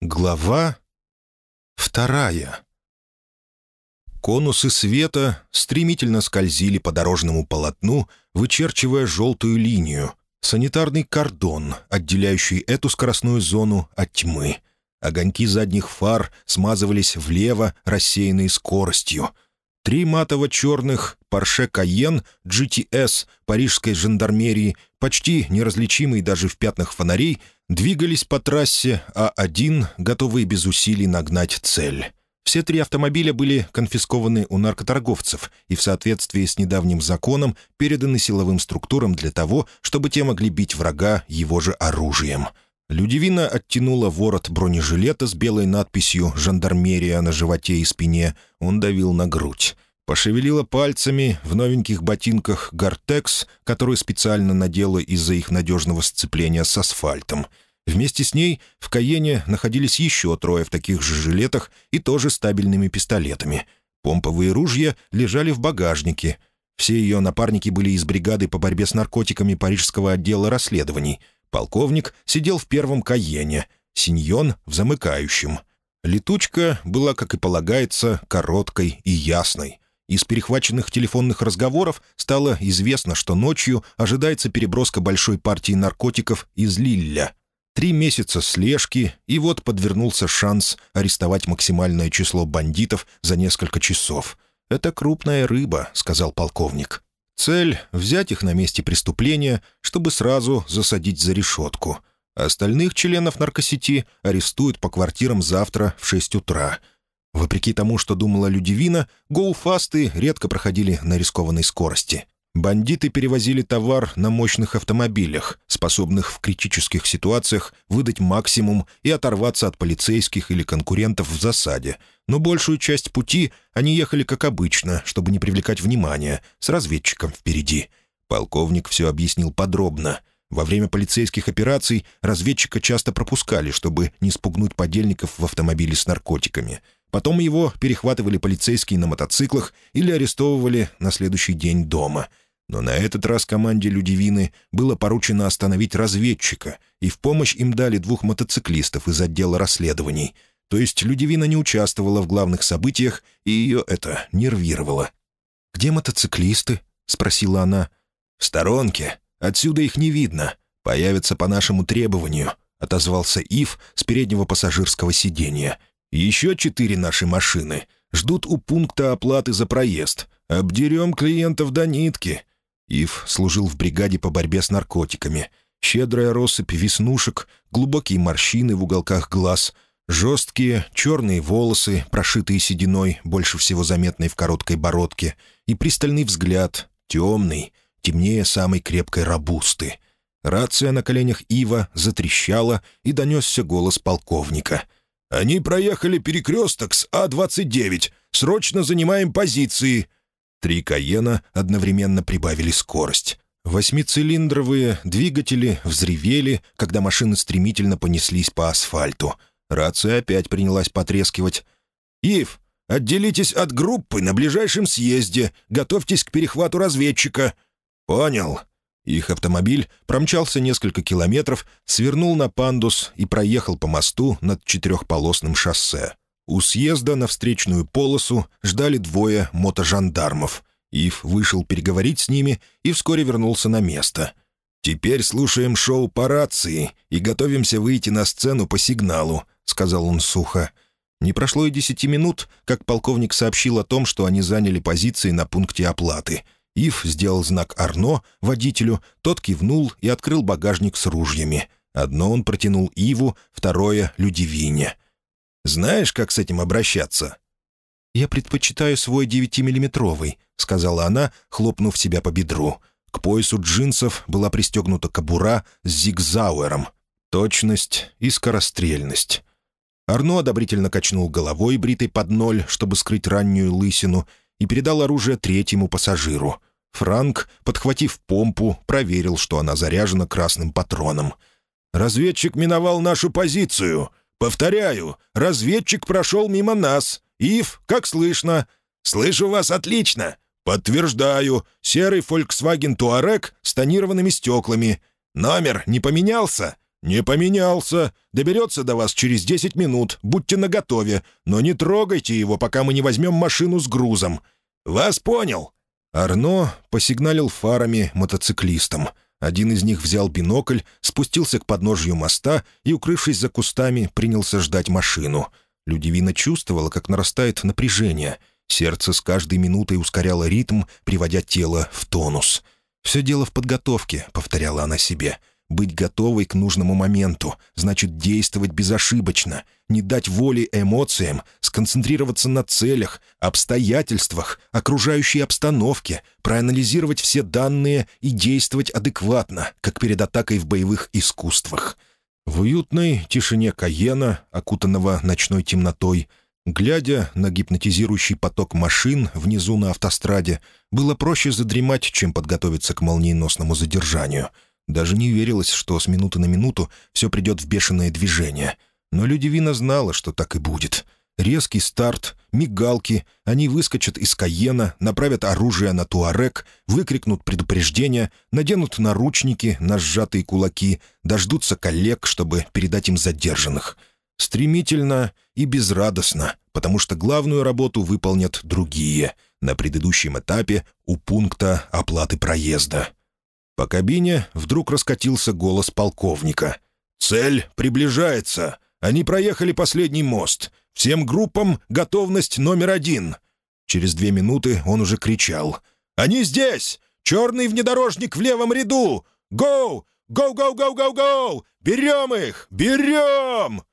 Глава вторая Конусы света стремительно скользили по дорожному полотну, вычерчивая желтую линию, санитарный кордон, отделяющий эту скоростную зону от тьмы. Огоньки задних фар смазывались влево, рассеянной скоростью. Три матово-черных Porsche Cayenne GTS парижской жандармерии, почти неразличимые даже в пятнах фонарей, двигались по трассе А1, готовые без усилий нагнать цель. Все три автомобиля были конфискованы у наркоторговцев и в соответствии с недавним законом переданы силовым структурам для того, чтобы те могли бить врага его же оружием. Людивина оттянула ворот бронежилета с белой надписью «Жандармерия» на животе и спине. Он давил на грудь. Пошевелила пальцами в новеньких ботинках «Гортекс», которые специально надела из-за их надежного сцепления с асфальтом. Вместе с ней в Каене находились еще трое в таких же жилетах и тоже стабильными пистолетами. Помповые ружья лежали в багажнике. Все ее напарники были из бригады по борьбе с наркотиками Парижского отдела расследований. Полковник сидел в первом Каене, Синьон — в замыкающем. Летучка была, как и полагается, короткой и ясной — из перехваченных телефонных разговоров стало известно, что ночью ожидается переброска большой партии наркотиков из Лилля. Три месяца слежки, и вот подвернулся шанс арестовать максимальное число бандитов за несколько часов. «Это крупная рыба», — сказал полковник. «Цель — взять их на месте преступления, чтобы сразу засадить за решетку. Остальных членов наркосети арестуют по квартирам завтра в 6 утра». Вопреки тому, что думала Людивина, гоуфасты редко проходили на рискованной скорости. Бандиты перевозили товар на мощных автомобилях, способных в критических ситуациях выдать максимум и оторваться от полицейских или конкурентов в засаде. Но большую часть пути они ехали как обычно, чтобы не привлекать внимания, с разведчиком впереди. Полковник все объяснил подробно. Во время полицейских операций разведчика часто пропускали, чтобы не спугнуть подельников в автомобиле с наркотиками — Потом его перехватывали полицейские на мотоциклах или арестовывали на следующий день дома. Но на этот раз команде Людивины было поручено остановить разведчика, и в помощь им дали двух мотоциклистов из отдела расследований. То есть Людивина не участвовала в главных событиях, и ее это нервировало. «Где мотоциклисты?» — спросила она. «В сторонке. Отсюда их не видно. Появятся по нашему требованию», — отозвался Ив с переднего пассажирского сиденья. Еще четыре наши машины ждут у пункта оплаты за проезд. Обдерем клиентов до нитки». Ив служил в бригаде по борьбе с наркотиками. Щедрая россыпь веснушек, глубокие морщины в уголках глаз, жесткие черные волосы, прошитые сединой, больше всего заметной в короткой бородке, и пристальный взгляд, темный, темнее самой крепкой рабусты. Рация на коленях Ива затрещала, и донесся голос полковника — «Они проехали перекресток с А-29. Срочно занимаем позиции». Три «Каена» одновременно прибавили скорость. Восьмицилиндровые двигатели взревели, когда машины стремительно понеслись по асфальту. Рация опять принялась потрескивать. «Ив, отделитесь от группы на ближайшем съезде. Готовьтесь к перехвату разведчика». «Понял. Их автомобиль промчался несколько километров, свернул на пандус и проехал по мосту над четырехполосным шоссе. У съезда на встречную полосу ждали двое мотожандармов. Ив вышел переговорить с ними и вскоре вернулся на место. «Теперь слушаем шоу по рации и готовимся выйти на сцену по сигналу», — сказал он сухо. Не прошло и десяти минут, как полковник сообщил о том, что они заняли позиции на пункте оплаты — Ив сделал знак Арно водителю, тот кивнул и открыл багажник с ружьями. Одно он протянул Иву, второе — Людивине. «Знаешь, как с этим обращаться?» «Я предпочитаю свой девятимиллиметровый», — сказала она, хлопнув себя по бедру. К поясу джинсов была пристегнута кобура с зигзауэром. Точность и скорострельность. Арно одобрительно качнул головой, бритой под ноль, чтобы скрыть раннюю лысину, и передал оружие третьему пассажиру. Франк, подхватив помпу, проверил, что она заряжена красным патроном. «Разведчик миновал нашу позицию. Повторяю, разведчик прошел мимо нас. Ив, как слышно?» «Слышу вас отлично!» «Подтверждаю. Серый Volkswagen Touareg с тонированными стеклами. Номер не поменялся?» «Не поменялся. Доберется до вас через десять минут. Будьте наготове. Но не трогайте его, пока мы не возьмем машину с грузом». «Вас понял». Арно посигналил фарами мотоциклистам. Один из них взял бинокль, спустился к подножью моста и, укрывшись за кустами, принялся ждать машину. Людивина чувствовала, как нарастает напряжение. Сердце с каждой минутой ускоряло ритм, приводя тело в тонус. «Все дело в подготовке», — повторяла она себе. Быть готовой к нужному моменту значит действовать безошибочно, не дать воли эмоциям, сконцентрироваться на целях, обстоятельствах, окружающей обстановке, проанализировать все данные и действовать адекватно, как перед атакой в боевых искусствах. В уютной тишине Каена, окутанного ночной темнотой, глядя на гипнотизирующий поток машин внизу на автостраде, было проще задремать, чем подготовиться к молниеносному задержанию — даже не верилось, что с минуты на минуту все придет в бешеное движение. Но Людивина знала, что так и будет. Резкий старт, мигалки, они выскочат из Каена, направят оружие на Туарек, выкрикнут предупреждение, наденут наручники на сжатые кулаки, дождутся коллег, чтобы передать им задержанных. Стремительно и безрадостно, потому что главную работу выполнят другие на предыдущем этапе у пункта оплаты проезда. По кабине вдруг раскатился голос полковника. «Цель приближается. Они проехали последний мост. Всем группам готовность номер один». Через две минуты он уже кричал. «Они здесь! Черный внедорожник в левом ряду! Гоу! Гоу-гоу-гоу-гоу-гоу! Берем их! Берем!»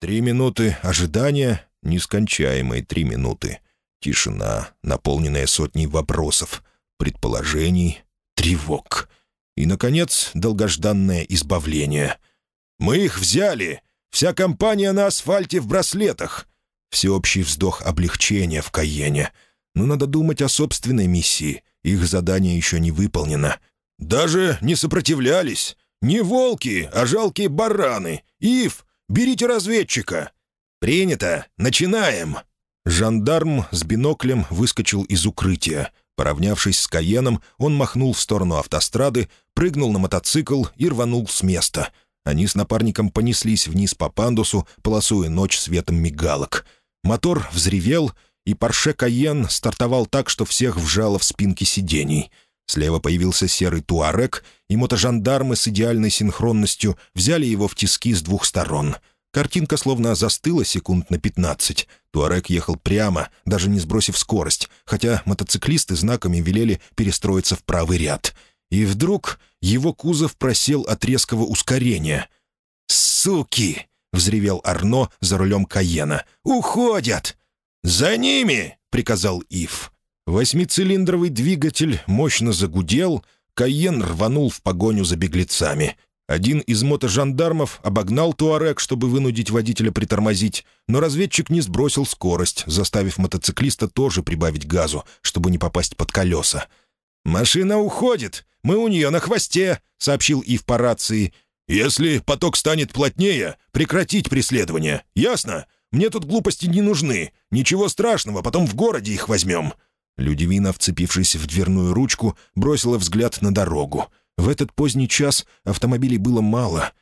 Три минуты ожидания, нескончаемые три минуты. Тишина, наполненная сотней вопросов, предположений, тревог. И, наконец, долгожданное избавление. «Мы их взяли! Вся компания на асфальте в браслетах!» Всеобщий вздох облегчения в Каене. Но надо думать о собственной миссии. Их задание еще не выполнено. «Даже не сопротивлялись. Не волки, а жалкие бараны. Ив, берите разведчика!» «Принято! Начинаем!» Жандарм с биноклем выскочил из укрытия. Поравнявшись с Каеном, он махнул в сторону автострады, прыгнул на мотоцикл и рванул с места. Они с напарником понеслись вниз по пандусу, полосуя ночь светом мигалок. Мотор взревел, и Порше Каен стартовал так, что всех вжало в спинки сидений. Слева появился серый туарек, и мотожандармы с идеальной синхронностью взяли его в тиски с двух сторон — Картинка словно застыла секунд на пятнадцать. Туарек ехал прямо, даже не сбросив скорость, хотя мотоциклисты знаками велели перестроиться в правый ряд. И вдруг его кузов просел от резкого ускорения. «Суки!» — взревел Арно за рулем Каена. «Уходят!» «За ними!» — приказал Ив. Восьмицилиндровый двигатель мощно загудел, Каен рванул в погоню за беглецами. Один из мотожандармов обогнал Туарек, чтобы вынудить водителя притормозить, но разведчик не сбросил скорость, заставив мотоциклиста тоже прибавить газу, чтобы не попасть под колеса. «Машина уходит! Мы у нее на хвосте!» — сообщил Ив по рации. «Если поток станет плотнее, прекратить преследование. Ясно? Мне тут глупости не нужны. Ничего страшного, потом в городе их возьмем». Людивина, вцепившись в дверную ручку, бросила взгляд на дорогу — в этот поздний час автомобилей было мало.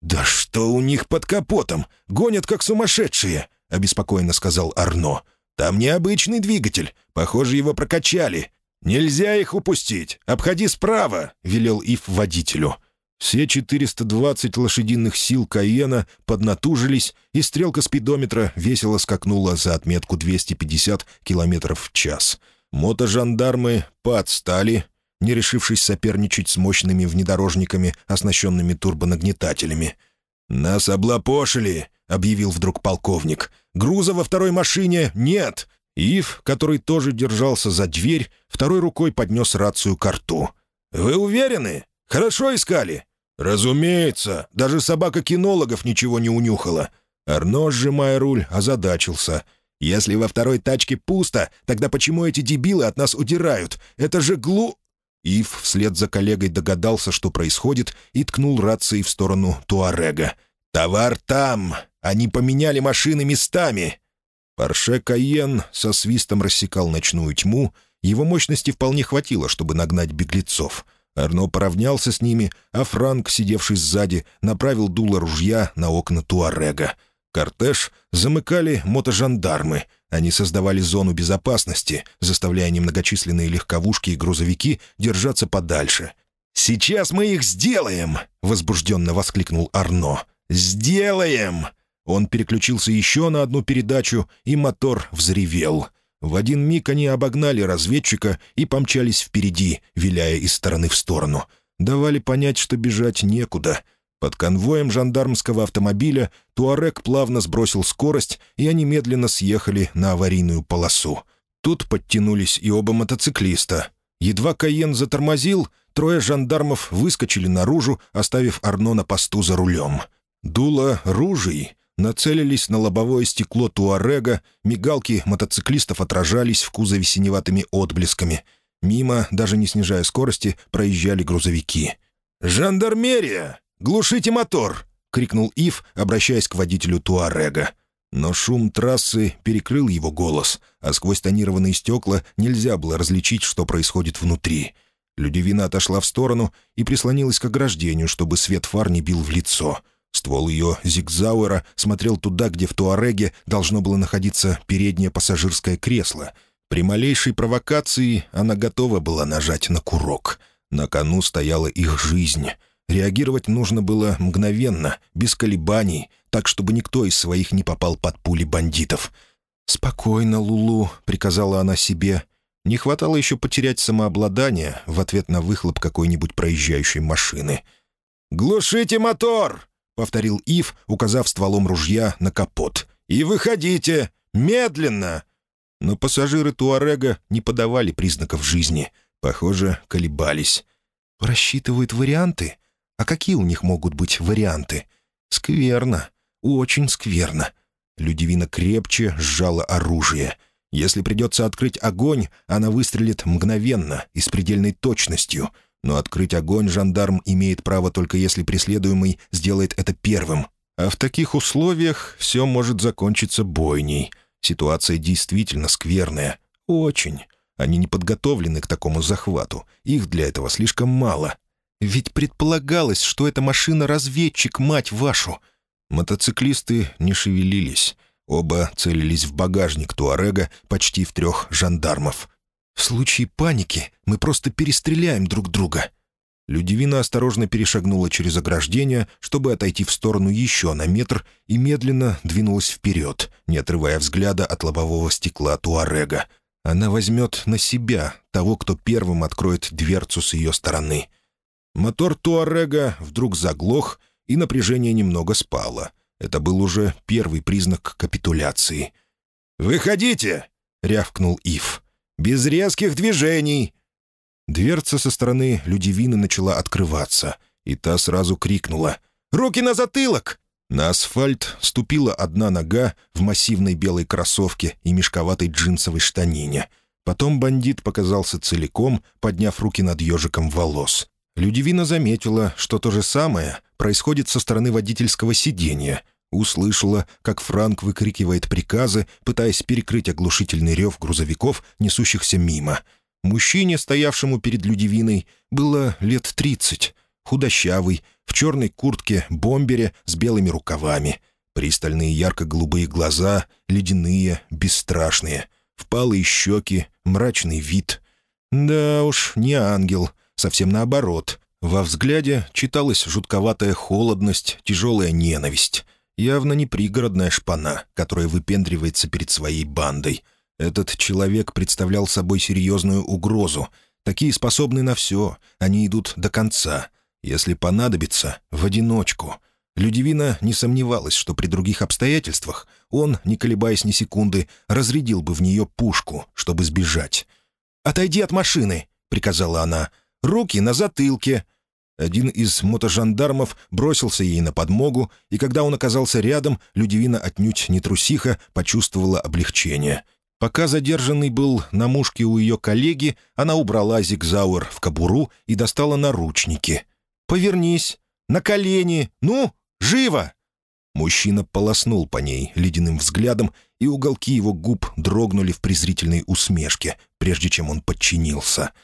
«Да что у них под капотом? Гонят как сумасшедшие!» — обеспокоенно сказал Арно. «Там необычный двигатель. Похоже, его прокачали. Нельзя их упустить. Обходи справа!» — велел Ив водителю. Все 420 лошадиных сил Каена поднатужились, и стрелка спидометра весело скакнула за отметку 250 км в час. Мотожандармы подстали, не решившись соперничать с мощными внедорожниками, оснащенными турбонагнетателями. «Нас облапошили!» — объявил вдруг полковник. «Груза во второй машине нет!» Ив, который тоже держался за дверь, второй рукой поднес рацию к рту. «Вы уверены? Хорошо искали?» «Разумеется, даже собака кинологов ничего не унюхала». Арно, сжимая руль, озадачился. «Если во второй тачке пусто, тогда почему эти дебилы от нас удирают? Это же глу...» Ив вслед за коллегой догадался, что происходит, и ткнул рацией в сторону Туарега. «Товар там! Они поменяли машины местами!» Порше Каен со свистом рассекал ночную тьму. Его мощности вполне хватило, чтобы нагнать беглецов. Арно поравнялся с ними, а Франк, сидевший сзади, направил дуло ружья на окна Туарега. Кортеж замыкали мотожандармы. Они создавали зону безопасности, заставляя немногочисленные легковушки и грузовики держаться подальше. «Сейчас мы их сделаем!» — возбужденно воскликнул Арно. «Сделаем!» Он переключился еще на одну передачу, и мотор взревел — в один миг они обогнали разведчика и помчались впереди, виляя из стороны в сторону. Давали понять, что бежать некуда. Под конвоем жандармского автомобиля Туарек плавно сбросил скорость, и они медленно съехали на аварийную полосу. Тут подтянулись и оба мотоциклиста. Едва Каен затормозил, трое жандармов выскочили наружу, оставив Арно на посту за рулем. Дуло ружей нацелились на лобовое стекло Туарега, мигалки мотоциклистов отражались в кузове синеватыми отблесками. Мимо, даже не снижая скорости, проезжали грузовики. «Жандармерия! Глушите мотор!» — крикнул Ив, обращаясь к водителю Туарега. Но шум трассы перекрыл его голос, а сквозь тонированные стекла нельзя было различить, что происходит внутри. Людивина отошла в сторону и прислонилась к ограждению, чтобы свет фар не бил в лицо — Ствол ее зигзауэра смотрел туда, где в Туареге должно было находиться переднее пассажирское кресло. При малейшей провокации она готова была нажать на курок. На кону стояла их жизнь. Реагировать нужно было мгновенно, без колебаний, так, чтобы никто из своих не попал под пули бандитов. «Спокойно, Лулу», — приказала она себе. Не хватало еще потерять самообладание в ответ на выхлоп какой-нибудь проезжающей машины. «Глушите мотор!» — повторил Ив, указав стволом ружья на капот. «И выходите! Медленно!» Но пассажиры Туарега не подавали признаков жизни. Похоже, колебались. «Рассчитывают варианты? А какие у них могут быть варианты?» «Скверно. Очень скверно». Людивина крепче сжала оружие. Если придется открыть огонь, она выстрелит мгновенно и с предельной точностью — но открыть огонь жандарм имеет право только если преследуемый сделает это первым. А в таких условиях все может закончиться бойней. Ситуация действительно скверная. Очень. Они не подготовлены к такому захвату. Их для этого слишком мало. Ведь предполагалось, что это машина-разведчик, мать вашу. Мотоциклисты не шевелились. Оба целились в багажник Туарега почти в трех жандармов. В случае паники мы просто перестреляем друг друга». Людивина осторожно перешагнула через ограждение, чтобы отойти в сторону еще на метр, и медленно двинулась вперед, не отрывая взгляда от лобового стекла Туарега. Она возьмет на себя того, кто первым откроет дверцу с ее стороны. Мотор Туарега вдруг заглох, и напряжение немного спало. Это был уже первый признак капитуляции. «Выходите!» — рявкнул Ив. Без резких движений!» Дверца со стороны Людивины начала открываться, и та сразу крикнула «Руки на затылок!» На асфальт ступила одна нога в массивной белой кроссовке и мешковатой джинсовой штанине. Потом бандит показался целиком, подняв руки над ежиком волос. Людивина заметила, что то же самое происходит со стороны водительского сиденья, Услышала, как Франк выкрикивает приказы, пытаясь перекрыть оглушительный рев грузовиков, несущихся мимо. Мужчине, стоявшему перед Людивиной, было лет тридцать. Худощавый, в черной куртке-бомбере с белыми рукавами. Пристальные ярко-голубые глаза, ледяные, бесстрашные. Впалые щеки, мрачный вид. Да уж, не ангел, совсем наоборот. Во взгляде читалась жутковатая холодность, тяжелая ненависть. Явно не пригородная шпана, которая выпендривается перед своей бандой. Этот человек представлял собой серьезную угрозу. Такие способны на все, они идут до конца. Если понадобится, в одиночку. Людивина не сомневалась, что при других обстоятельствах он, не колебаясь ни секунды, разрядил бы в нее пушку, чтобы сбежать. «Отойди от машины!» — приказала она. «Руки на затылке!» Один из мотожандармов бросился ей на подмогу, и когда он оказался рядом, Людивина отнюдь не трусиха почувствовала облегчение. Пока задержанный был на мушке у ее коллеги, она убрала зигзауэр в кобуру и достала наручники. «Повернись! На колени! Ну, живо!» Мужчина полоснул по ней ледяным взглядом, и уголки его губ дрогнули в презрительной усмешке, прежде чем он подчинился —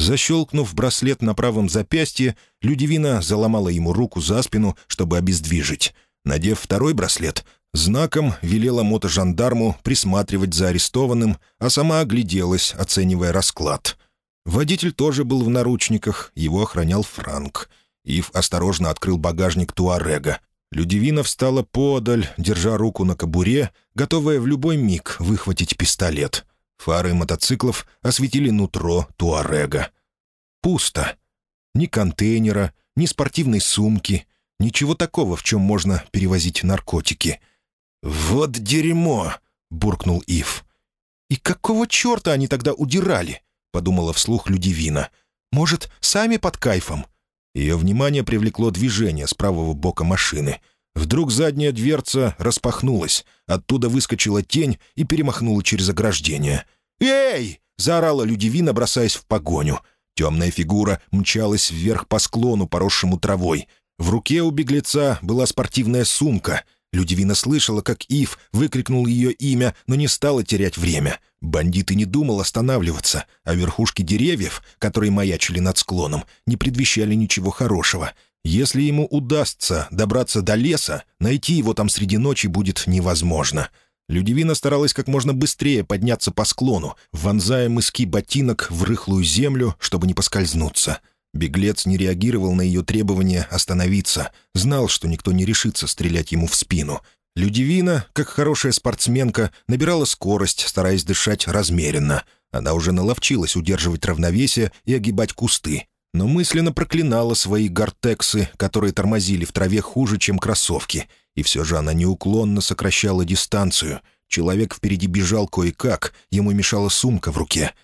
Защелкнув браслет на правом запястье, Людивина заломала ему руку за спину, чтобы обездвижить. Надев второй браслет, знаком велела мотожандарму присматривать за арестованным, а сама огляделась, оценивая расклад. Водитель тоже был в наручниках, его охранял Франк. Ив осторожно открыл багажник Туарега. Людивина встала подаль, держа руку на кобуре, готовая в любой миг выхватить пистолет. Фары мотоциклов осветили нутро Туарега. Пусто. Ни контейнера, ни спортивной сумки, ничего такого, в чем можно перевозить наркотики. «Вот дерьмо!» — буркнул Ив. «И какого черта они тогда удирали?» — подумала вслух Людивина. «Может, сами под кайфом?» Ее внимание привлекло движение с правого бока машины. Вдруг задняя дверца распахнулась, оттуда выскочила тень и перемахнула через ограждение. «Эй!» — заорала Людивина, бросаясь в погоню. Темная фигура мчалась вверх по склону, поросшему травой. В руке у беглеца была спортивная сумка. Людивина слышала, как Ив выкрикнул ее имя, но не стала терять время. Бандит и не думал останавливаться, а верхушки деревьев, которые маячили над склоном, не предвещали ничего хорошего — если ему удастся добраться до леса, найти его там среди ночи будет невозможно. Людивина старалась как можно быстрее подняться по склону, вонзая мыски ботинок в рыхлую землю, чтобы не поскользнуться. Беглец не реагировал на ее требование остановиться, знал, что никто не решится стрелять ему в спину. Людивина, как хорошая спортсменка, набирала скорость, стараясь дышать размеренно. Она уже наловчилась удерживать равновесие и огибать кусты, но мысленно проклинала свои гортексы, которые тормозили в траве хуже, чем кроссовки. И все же она неуклонно сокращала дистанцию. Человек впереди бежал кое-как, ему мешала сумка в руке.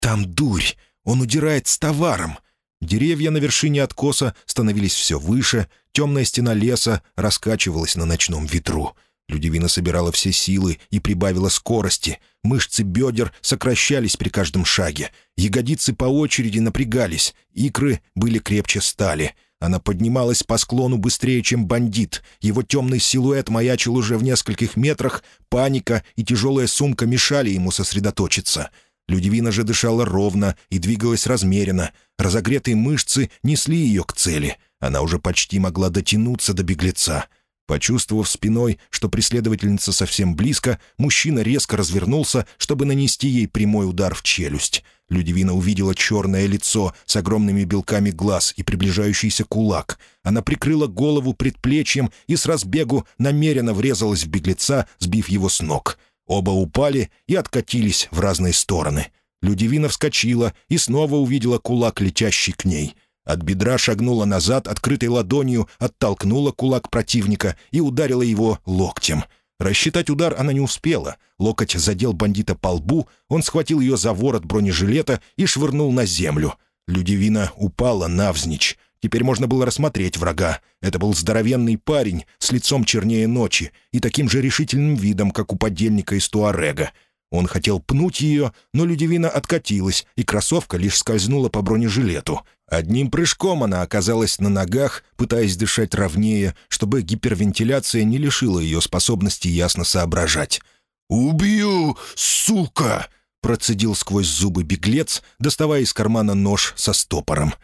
«Там дурь! Он удирает с товаром!» Деревья на вершине откоса становились все выше, темная стена леса раскачивалась на ночном ветру — Людивина собирала все силы и прибавила скорости. Мышцы бедер сокращались при каждом шаге. Ягодицы по очереди напрягались, икры были крепче стали. Она поднималась по склону быстрее, чем бандит. Его темный силуэт маячил уже в нескольких метрах, паника и тяжелая сумка мешали ему сосредоточиться. Людивина же дышала ровно и двигалась размеренно. Разогретые мышцы несли ее к цели. Она уже почти могла дотянуться до беглеца — Почувствовав спиной, что преследовательница совсем близко, мужчина резко развернулся, чтобы нанести ей прямой удар в челюсть. Людивина увидела черное лицо с огромными белками глаз и приближающийся кулак. Она прикрыла голову предплечьем и с разбегу намеренно врезалась в беглеца, сбив его с ног. Оба упали и откатились в разные стороны. Людивина вскочила и снова увидела кулак, летящий к ней — от бедра шагнула назад, открытой ладонью, оттолкнула кулак противника и ударила его локтем. Рассчитать удар она не успела. Локоть задел бандита по лбу, он схватил ее за ворот бронежилета и швырнул на землю. Людивина упала навзничь. Теперь можно было рассмотреть врага. Это был здоровенный парень с лицом чернее ночи и таким же решительным видом, как у подельника из Туарега. Он хотел пнуть ее, но Людивина откатилась, и кроссовка лишь скользнула по бронежилету. Одним прыжком она оказалась на ногах, пытаясь дышать ровнее, чтобы гипервентиляция не лишила ее способности ясно соображать. «Убью, сука!» — процедил сквозь зубы беглец, доставая из кармана нож со стопором.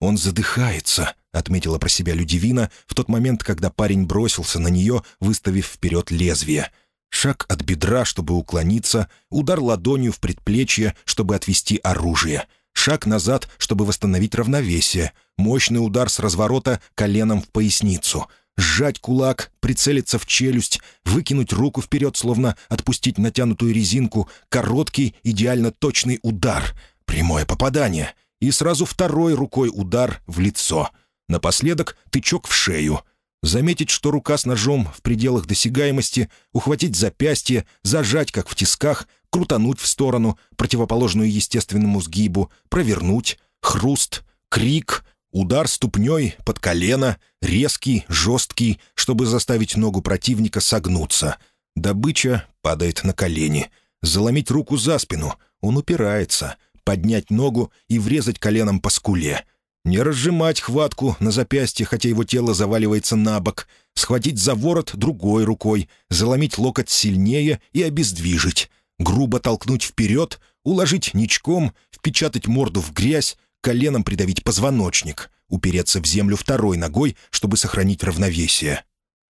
«Он задыхается», — отметила про себя Людивина в тот момент, когда парень бросился на нее, выставив вперед лезвие — Шаг от бедра, чтобы уклониться, удар ладонью в предплечье, чтобы отвести оружие. Шаг назад, чтобы восстановить равновесие. Мощный удар с разворота коленом в поясницу. Сжать кулак, прицелиться в челюсть, выкинуть руку вперед, словно отпустить натянутую резинку. Короткий, идеально точный удар. Прямое попадание. И сразу второй рукой удар в лицо. Напоследок тычок в шею — заметить, что рука с ножом в пределах досягаемости, ухватить запястье, зажать, как в тисках, крутануть в сторону, противоположную естественному сгибу, провернуть, хруст, крик, удар ступней под колено, резкий, жесткий, чтобы заставить ногу противника согнуться. Добыча падает на колени. Заломить руку за спину, он упирается, поднять ногу и врезать коленом по скуле — не разжимать хватку на запястье, хотя его тело заваливается на бок. Схватить за ворот другой рукой, заломить локоть сильнее и обездвижить. Грубо толкнуть вперед, уложить ничком, впечатать морду в грязь, коленом придавить позвоночник, упереться в землю второй ногой, чтобы сохранить равновесие.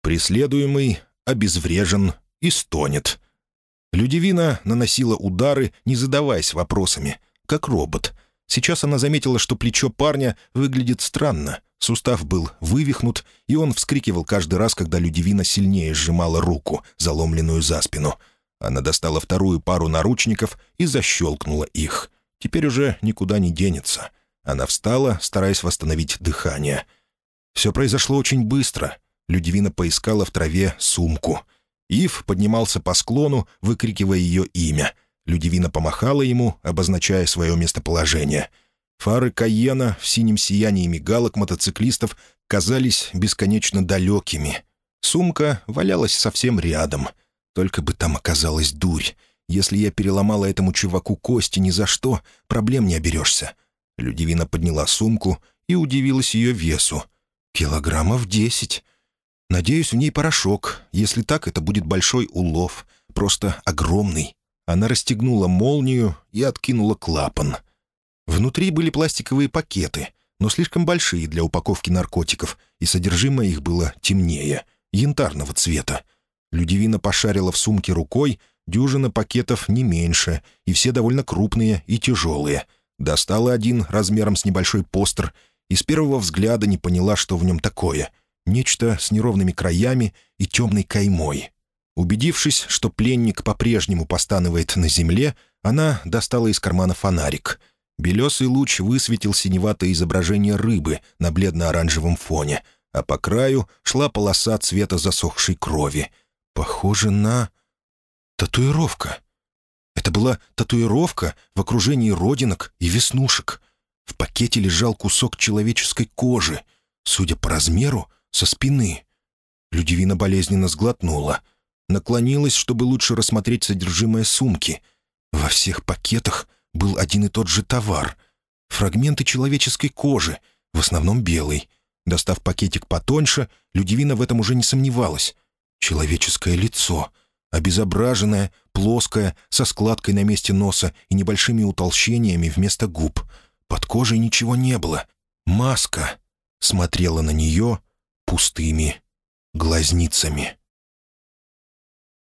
Преследуемый обезврежен и стонет. Людивина наносила удары, не задаваясь вопросами, как робот. Сейчас она заметила, что плечо парня выглядит странно. Сустав был вывихнут, и он вскрикивал каждый раз, когда Людивина сильнее сжимала руку, заломленную за спину. Она достала вторую пару наручников и защелкнула их. Теперь уже никуда не денется. Она встала, стараясь восстановить дыхание. Все произошло очень быстро. Людивина поискала в траве сумку. Ив поднимался по склону, выкрикивая ее имя. Людивина помахала ему, обозначая свое местоположение. Фары Каена в синем сиянии мигалок мотоциклистов казались бесконечно далекими. Сумка валялась совсем рядом. Только бы там оказалась дурь. Если я переломала этому чуваку кости ни за что, проблем не оберешься. Людивина подняла сумку и удивилась ее весу. «Килограммов десять. Надеюсь, в ней порошок. Если так, это будет большой улов. Просто огромный». Она расстегнула молнию и откинула клапан. Внутри были пластиковые пакеты, но слишком большие для упаковки наркотиков, и содержимое их было темнее, янтарного цвета. Людивина пошарила в сумке рукой, дюжина пакетов не меньше, и все довольно крупные и тяжелые — Достала один размером с небольшой постер и с первого взгляда не поняла, что в нем такое. Нечто с неровными краями и темной каймой. Убедившись, что пленник по-прежнему постанывает на земле, она достала из кармана фонарик. Белесый луч высветил синеватое изображение рыбы на бледно-оранжевом фоне, а по краю шла полоса цвета засохшей крови. Похоже на... татуировка. Это была татуировка в окружении родинок и веснушек. В пакете лежал кусок человеческой кожи, судя по размеру, со спины. Людивина болезненно сглотнула. Наклонилась, чтобы лучше рассмотреть содержимое сумки. Во всех пакетах был один и тот же товар. Фрагменты человеческой кожи, в основном белый. Достав пакетик потоньше, Людивина в этом уже не сомневалась. Человеческое лицо — Обезображенная, плоская, со складкой на месте носа и небольшими утолщениями вместо губ. Под кожей ничего не было. Маска смотрела на нее пустыми глазницами.